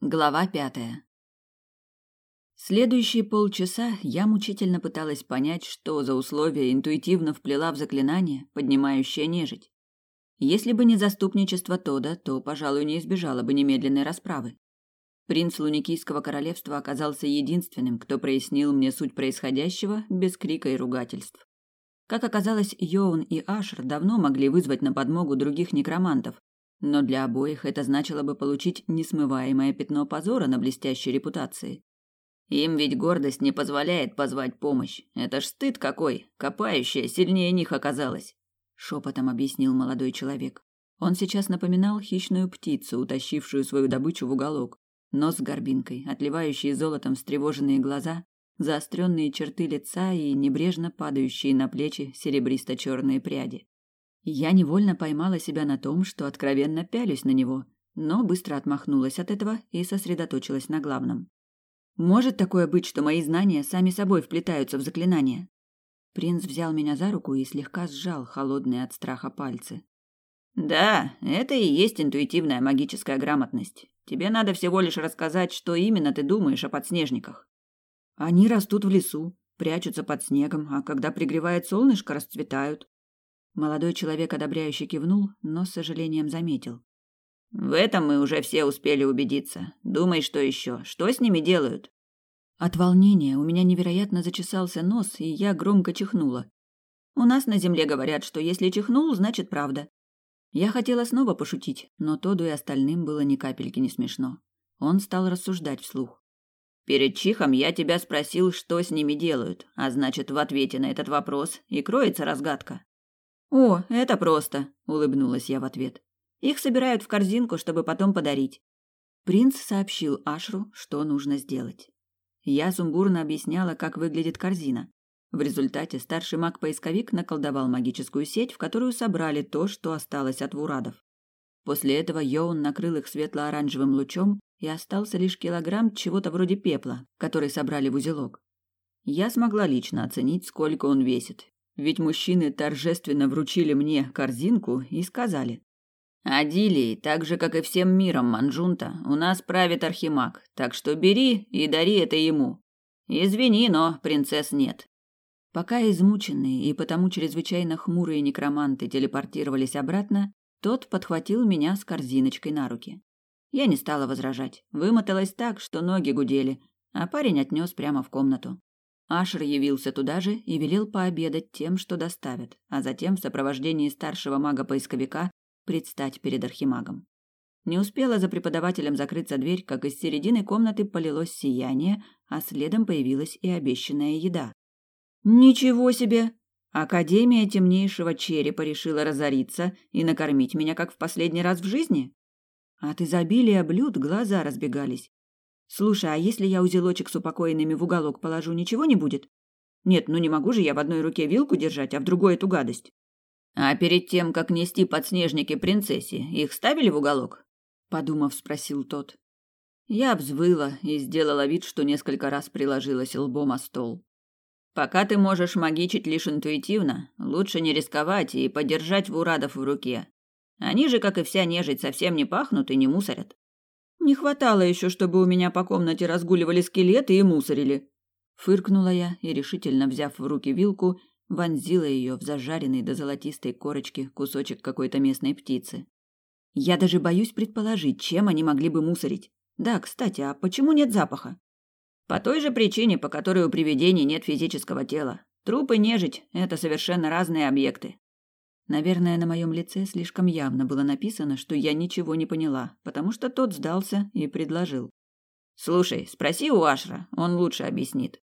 Глава пятая. Следующие полчаса я мучительно пыталась понять, что за условия интуитивно вплела в заклинание, поднимающее нежить. Если бы не заступничество Тода, то, пожалуй, не избежала бы немедленной расправы. Принц Луникийского королевства оказался единственным, кто прояснил мне суть происходящего без крика и ругательств. Как оказалось, Йоун и Ашер давно могли вызвать на подмогу других некромантов, но для обоих это значило бы получить несмываемое пятно позора на блестящей репутации. Им ведь гордость не позволяет позвать помощь. Это ж стыд какой, копающая сильнее них оказалась, шепотом объяснил молодой человек. Он сейчас напоминал хищную птицу, утащившую свою добычу в уголок. Нос с горбинкой, отливающие золотом встревоженные глаза, заостренные черты лица и небрежно падающие на плечи серебристо-черные пряди. Я невольно поймала себя на том, что откровенно пялюсь на него, но быстро отмахнулась от этого и сосредоточилась на главном. Может такое быть, что мои знания сами собой вплетаются в заклинания? Принц взял меня за руку и слегка сжал холодные от страха пальцы. Да, это и есть интуитивная магическая грамотность. Тебе надо всего лишь рассказать, что именно ты думаешь о подснежниках. Они растут в лесу, прячутся под снегом, а когда пригревает солнышко, расцветают. Молодой человек одобряюще кивнул, но с сожалением заметил. В этом мы уже все успели убедиться. Думай, что еще? Что с ними делают? От волнения у меня невероятно зачесался нос, и я громко чихнула. У нас на земле говорят, что если чихнул, значит правда. Я хотела снова пошутить, но Тоду и остальным было ни капельки не смешно. Он стал рассуждать вслух. Перед чихом я тебя спросил, что с ними делают, а значит, в ответе на этот вопрос и кроется разгадка. О, это просто, улыбнулась я в ответ. Их собирают в корзинку, чтобы потом подарить. Принц сообщил Ашру, что нужно сделать. Я сумбурно объясняла, как выглядит корзина. В результате старший маг-поисковик наколдовал магическую сеть, в которую собрали то, что осталось от вурадов. После этого Йоун накрыл их светло-оранжевым лучом, и остался лишь килограмм чего-то вроде пепла, который собрали в узелок. Я смогла лично оценить, сколько он весит, ведь мужчины торжественно вручили мне корзинку и сказали. «Адилии, так же, как и всем миром Манжунта, у нас правит Архимаг, так что бери и дари это ему. Извини, но принцесс нет». Пока измученные и потому чрезвычайно хмурые некроманты телепортировались обратно, тот подхватил меня с корзиночкой на руки. Я не стала возражать, вымоталась так, что ноги гудели, а парень отнес прямо в комнату. Ашер явился туда же и велел пообедать тем, что доставят, а затем в сопровождении старшего мага-поисковика предстать перед архимагом. Не успела за преподавателем закрыться дверь, как из середины комнаты полилось сияние, а следом появилась и обещанная еда. «Ничего себе! Академия темнейшего черепа решила разориться и накормить меня, как в последний раз в жизни?» От изобилия блюд глаза разбегались. Слушай, а если я узелочек с упокоенными в уголок положу, ничего не будет? Нет, ну не могу же я в одной руке вилку держать, а в другой эту гадость. А перед тем, как нести подснежники принцессе, их ставили в уголок? Подумав, спросил тот. Я взвыла и сделала вид, что несколько раз приложилась лбом о стол. Пока ты можешь магичить лишь интуитивно, лучше не рисковать и подержать вурадов в руке. Они же, как и вся нежить, совсем не пахнут и не мусорят. Не хватало еще, чтобы у меня по комнате разгуливали скелеты и мусорили. Фыркнула я и, решительно взяв в руки вилку, вонзила ее в зажаренный до золотистой корочки кусочек какой-то местной птицы. Я даже боюсь предположить, чем они могли бы мусорить. Да, кстати, а почему нет запаха? По той же причине, по которой у привидений нет физического тела. Трупы нежить – это совершенно разные объекты. Наверное, на моем лице слишком явно было написано, что я ничего не поняла, потому что тот сдался и предложил. «Слушай, спроси у Ашра, он лучше объяснит».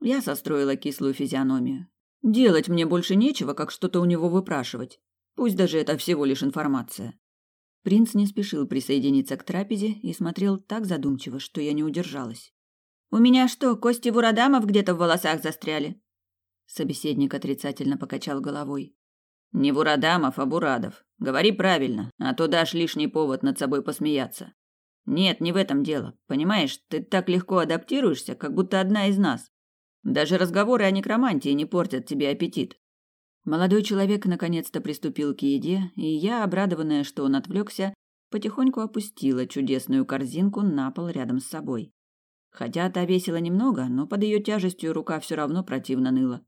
Я состроила кислую физиономию. Делать мне больше нечего, как что-то у него выпрашивать. Пусть даже это всего лишь информация. Принц не спешил присоединиться к трапезе и смотрел так задумчиво, что я не удержалась. «У меня что, кости вурадамов где-то в волосах застряли?» Собеседник отрицательно покачал головой. Не Бурадамов, а Бурадов. Говори правильно, а то дашь лишний повод над собой посмеяться. Нет, не в этом дело. Понимаешь, ты так легко адаптируешься, как будто одна из нас. Даже разговоры о некромантии не портят тебе аппетит. Молодой человек наконец-то приступил к еде, и я, обрадованная, что он отвлекся, потихоньку опустила чудесную корзинку на пол рядом с собой. Хотя та весила немного, но под ее тяжестью рука все равно противно ныла.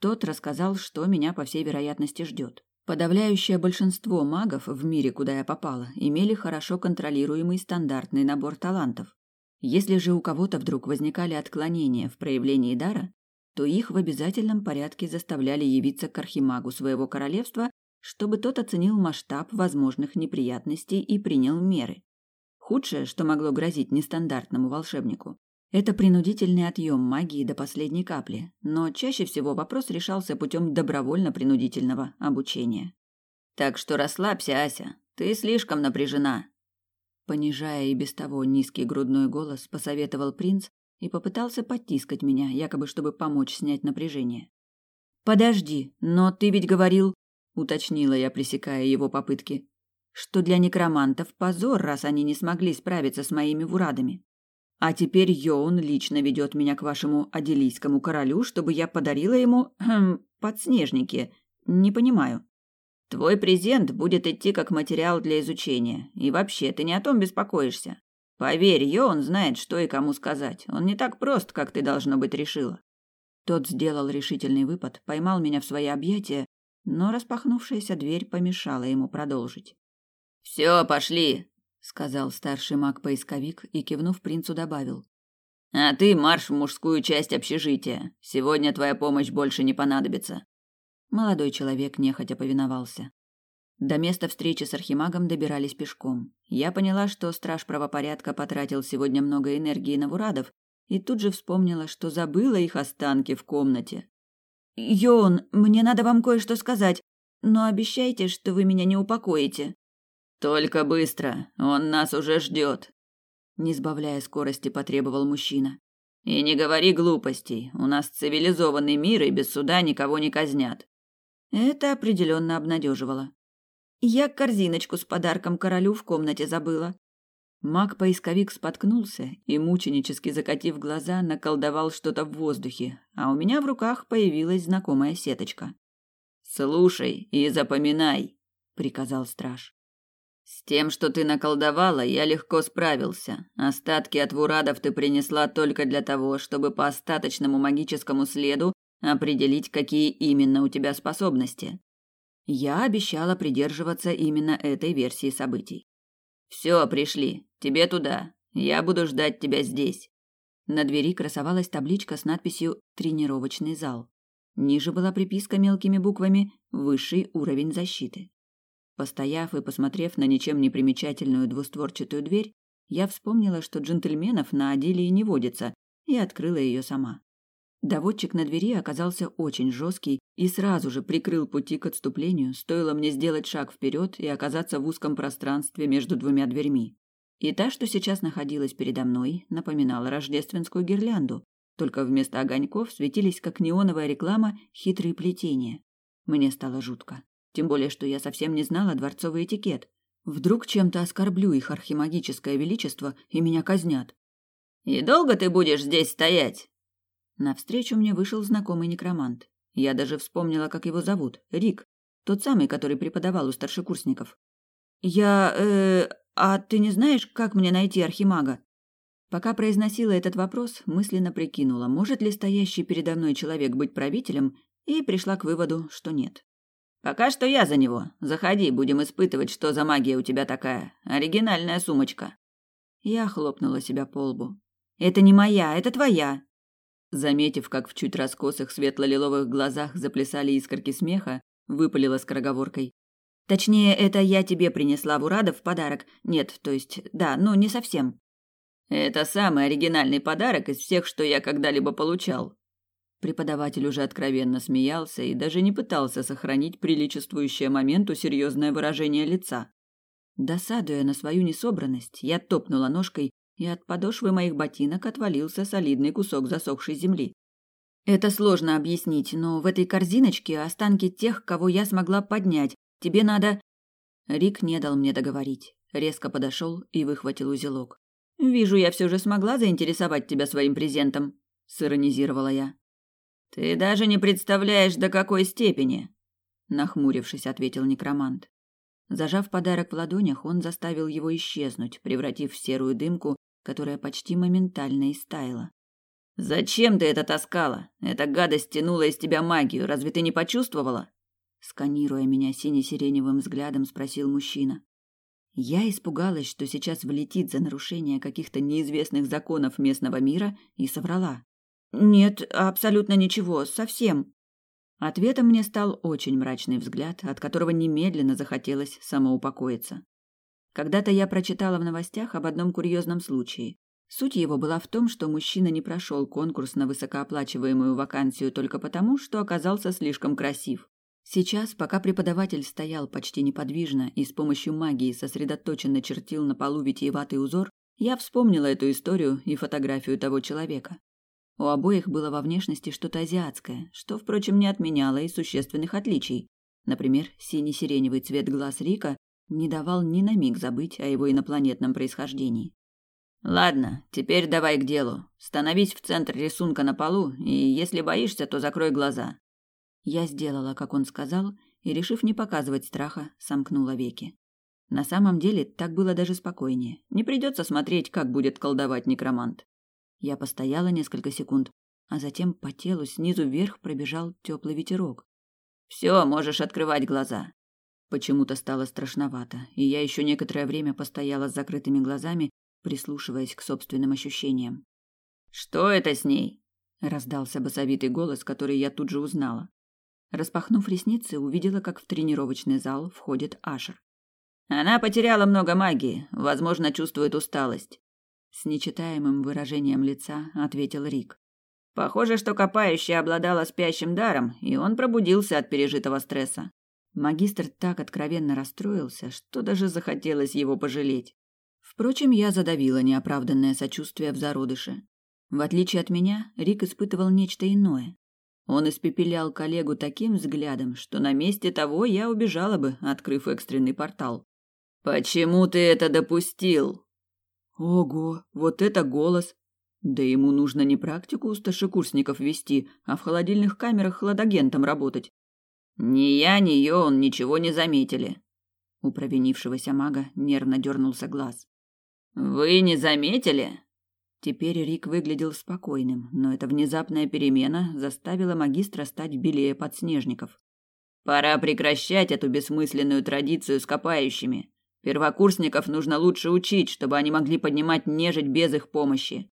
Тот рассказал, что меня, по всей вероятности, ждет. Подавляющее большинство магов в мире, куда я попала, имели хорошо контролируемый стандартный набор талантов. Если же у кого-то вдруг возникали отклонения в проявлении дара, то их в обязательном порядке заставляли явиться к архимагу своего королевства, чтобы тот оценил масштаб возможных неприятностей и принял меры. Худшее, что могло грозить нестандартному волшебнику, это принудительный отъем магии до последней капли, но чаще всего вопрос решался путем добровольно-принудительного обучения. Так что расслабься, Ася, ты слишком напряжена. Понижая и без того низкий грудной голос, посоветовал принц и попытался подтискать меня, якобы чтобы помочь снять напряжение. Подожди, но ты ведь говорил, уточнила я, пресекая его попытки, что для некромантов позор, раз они не смогли справиться с моими вурадами. А теперь Йоун лично ведет меня к вашему аделийскому королю, чтобы я подарила ему хм, подснежники. Не понимаю. Твой презент будет идти как материал для изучения. И вообще, ты не о том беспокоишься. Поверь, Йоун знает, что и кому сказать. Он не так прост, как ты должно быть решила. Тот сделал решительный выпад, поймал меня в свои объятия, но распахнувшаяся дверь помешала ему продолжить. Все, пошли, сказал старший маг-поисковик и, кивнув принцу, добавил. А ты марш в мужскую часть общежития. Сегодня твоя помощь больше не понадобится. Молодой человек нехотя повиновался. До места встречи с архимагом добирались пешком. Я поняла, что страж правопорядка потратил сегодня много энергии на Вурадов, и тут же вспомнила, что забыла их останки в комнате. «Йон, мне надо вам кое-что сказать, но обещайте, что вы меня не упокоите», только быстро, он нас уже ждет. Не сбавляя скорости, потребовал мужчина. И не говори глупостей. У нас цивилизованный мир, и без суда никого не казнят. Это определенно обнадеживало. Я корзиночку с подарком королю в комнате забыла. Маг-поисковик споткнулся и, мученически закатив глаза, наколдовал что-то в воздухе, а у меня в руках появилась знакомая сеточка. «Слушай и запоминай», — приказал страж. С тем, что ты наколдовала, я легко справился. Остатки от вурадов ты принесла только для того, чтобы по остаточному магическому следу определить, какие именно у тебя способности. Я обещала придерживаться именно этой версии событий. Все, пришли. Тебе туда. Я буду ждать тебя здесь. На двери красовалась табличка с надписью «Тренировочный зал». Ниже была приписка мелкими буквами «Высший уровень защиты». Постояв и посмотрев на ничем не примечательную двустворчатую дверь, я вспомнила, что джентльменов на Аделии не водится, и открыла ее сама. Доводчик на двери оказался очень жесткий и сразу же прикрыл пути к отступлению, стоило мне сделать шаг вперед и оказаться в узком пространстве между двумя дверьми. И та, что сейчас находилась передо мной, напоминала рождественскую гирлянду, только вместо огоньков светились, как неоновая реклама, хитрые плетения. Мне стало жутко. Тем более, что я совсем не знала дворцовый этикет. Вдруг чем-то оскорблю их архимагическое величество и меня казнят. «И долго ты будешь здесь стоять?» Навстречу мне вышел знакомый некромант. Я даже вспомнила, как его зовут. Рик. Тот самый, который преподавал у старшекурсников. «Я... э... А ты не знаешь, как мне найти архимага?» Пока произносила этот вопрос, мысленно прикинула, может ли стоящий передо мной человек быть правителем, и пришла к выводу, что нет. Пока что я за него. Заходи, будем испытывать, что за магия у тебя такая. Оригинальная сумочка. Я хлопнула себя по лбу. Это не моя, это твоя. Заметив, как в чуть раскосых светло-лиловых глазах заплясали искорки смеха, выпалила скороговоркой. Точнее, это я тебе принесла в Урадов в подарок. Нет, то есть, да, ну не совсем. Это самый оригинальный подарок из всех, что я когда-либо получал, Преподаватель уже откровенно смеялся и даже не пытался сохранить приличествующее моменту серьезное выражение лица. Досадуя на свою несобранность, я топнула ножкой, и от подошвы моих ботинок отвалился солидный кусок засохшей земли. Это сложно объяснить, но в этой корзиночке останки тех, кого я смогла поднять. Тебе надо Рик не дал мне договорить. Резко подошел и выхватил узелок. Вижу, я все же смогла заинтересовать тебя своим презентом, сиронизировала я. Ты даже не представляешь, до какой степени, нахмурившись, ответил некромант. Зажав подарок в ладонях, он заставил его исчезнуть, превратив в серую дымку, которая почти моментально истаяла. «Зачем ты это таскала? Эта гадость тянула из тебя магию, разве ты не почувствовала?» Сканируя меня сине-сиреневым взглядом, спросил мужчина. Я испугалась, что сейчас влетит за нарушение каких-то неизвестных законов местного мира, и соврала. «Нет, абсолютно ничего, совсем». Ответом мне стал очень мрачный взгляд, от которого немедленно захотелось самоупокоиться. Когда-то я прочитала в новостях об одном курьезном случае. Суть его была в том, что мужчина не прошел конкурс на высокооплачиваемую вакансию только потому, что оказался слишком красив. Сейчас, пока преподаватель стоял почти неподвижно и с помощью магии сосредоточенно чертил на полу витиеватый узор, я вспомнила эту историю и фотографию того человека. У обоих было во внешности что-то азиатское, что, впрочем, не отменяло и существенных отличий. Например, синий-сиреневый цвет глаз Рика не давал ни на миг забыть о его инопланетном происхождении. «Ладно, теперь давай к делу. Становись в центр рисунка на полу, и если боишься, то закрой глаза». Я сделала, как он сказал, и, решив не показывать страха, сомкнула веки. На самом деле, так было даже спокойнее. Не придется смотреть, как будет колдовать некромант. Я постояла несколько секунд, а затем по телу снизу вверх пробежал теплый ветерок. Все, можешь открывать глаза. Почему-то стало страшновато, и я еще некоторое время постояла с закрытыми глазами, прислушиваясь к собственным ощущениям. Что это с ней? раздался басовитый голос, который я тут же узнала. Распахнув ресницы, увидела, как в тренировочный зал входит Ашер. Она потеряла много магии, возможно, чувствует усталость. С нечитаемым выражением лица ответил Рик. Похоже, что копающая обладала спящим даром, и он пробудился от пережитого стресса. Магистр так откровенно расстроился, что даже захотелось его пожалеть. Впрочем, я задавила неоправданное сочувствие в зародыше. В отличие от меня, Рик испытывал нечто иное. Он испепелял коллегу таким взглядом, что на месте того я убежала бы, открыв экстренный портал. «Почему ты это допустил?» Ого, вот это голос! Да ему нужно не практику у старшекурсников вести, а в холодильных камерах хладагентом работать. Ни я, ни ее он ничего не заметили. У провинившегося мага нервно дернулся глаз. Вы не заметили? Теперь Рик выглядел спокойным, но эта внезапная перемена заставила магистра стать белее подснежников. Пора прекращать эту бессмысленную традицию с копающими. Первокурсников нужно лучше учить, чтобы они могли поднимать нежить без их помощи.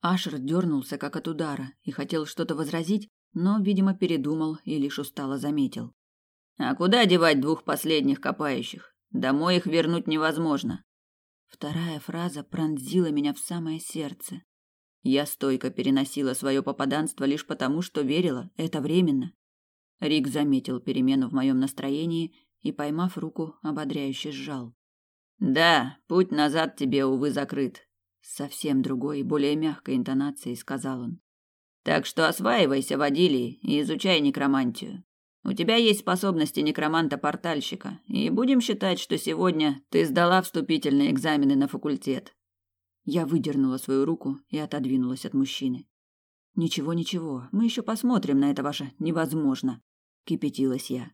Ашер дернулся, как от удара, и хотел что-то возразить, но, видимо, передумал и лишь устало заметил. А куда девать двух последних копающих? Домой их вернуть невозможно. Вторая фраза пронзила меня в самое сердце. Я стойко переносила свое попаданство лишь потому, что верила, это временно. Рик заметил перемену в моем настроении и, поймав руку, ободряюще сжал. Да, путь назад тебе, увы, закрыт. Совсем другой и более мягкой интонацией сказал он. Так что осваивайся в Адилии и изучай некромантию. У тебя есть способности некроманта-портальщика, и будем считать, что сегодня ты сдала вступительные экзамены на факультет. Я выдернула свою руку и отодвинулась от мужчины. Ничего, ничего, мы еще посмотрим на это ваше невозможно, кипятилась я.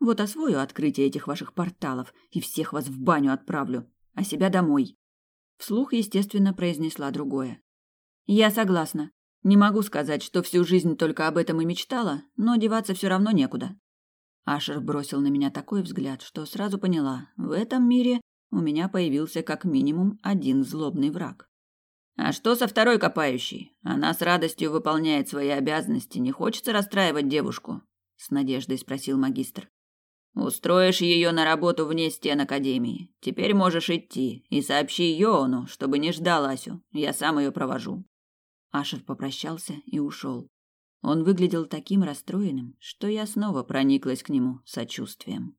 Вот освою открытие этих ваших порталов и всех вас в баню отправлю, а себя домой. Вслух, естественно, произнесла другое. Я согласна. Не могу сказать, что всю жизнь только об этом и мечтала, но деваться все равно некуда. Ашер бросил на меня такой взгляд, что сразу поняла, в этом мире у меня появился как минимум один злобный враг. А что со второй копающей? Она с радостью выполняет свои обязанности, не хочется расстраивать девушку, с надеждой спросил магистр. Устроишь ее на работу вне стен академии. Теперь можешь идти и сообщи Йону, чтобы не ждал Асю. Я сам ее провожу. Ашер попрощался и ушел. Он выглядел таким расстроенным, что я снова прониклась к нему сочувствием.